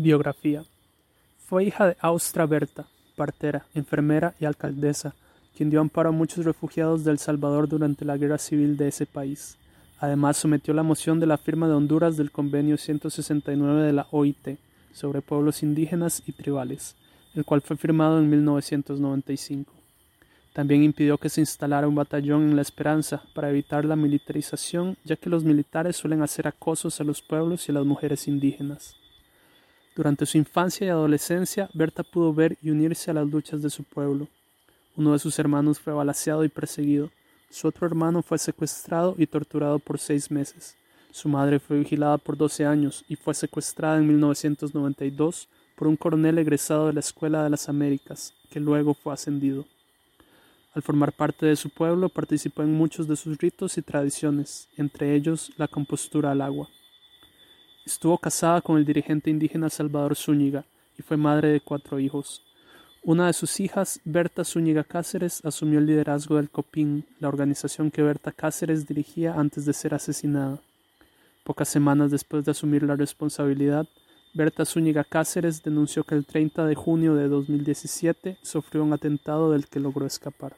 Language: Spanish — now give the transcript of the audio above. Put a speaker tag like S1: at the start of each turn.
S1: Biografía. Fue hija de Austra Berta, partera, enfermera y alcaldesa, quien dio amparo a muchos refugiados de El Salvador durante la guerra civil de ese país. Además, sometió la moción de la firma de Honduras del Convenio 169 de la OIT sobre pueblos indígenas y tribales, el cual fue firmado en 1995. También impidió que se instalara un batallón en La Esperanza para evitar la militarización, ya que los militares suelen hacer acosos a los pueblos y a las mujeres indígenas. Durante su infancia y adolescencia, Berta pudo ver y unirse a las luchas de su pueblo. Uno de sus hermanos fue balaseado y perseguido. Su otro hermano fue secuestrado y torturado por seis meses. Su madre fue vigilada por doce años y fue secuestrada en 1992 por un coronel egresado de la Escuela de las Américas, que luego fue ascendido. Al formar parte de su pueblo, participó en muchos de sus ritos y tradiciones, entre ellos la compostura al agua. Estuvo casada con el dirigente indígena Salvador Zúñiga y fue madre de cuatro hijos. Una de sus hijas, Berta Zúñiga Cáceres, asumió el liderazgo del COPIN, la organización que Berta Cáceres dirigía antes de ser asesinada. Pocas semanas después de asumir la responsabilidad, Berta Zúñiga Cáceres denunció que el 30 de junio de 2017 sufrió un atentado del que logró escapar.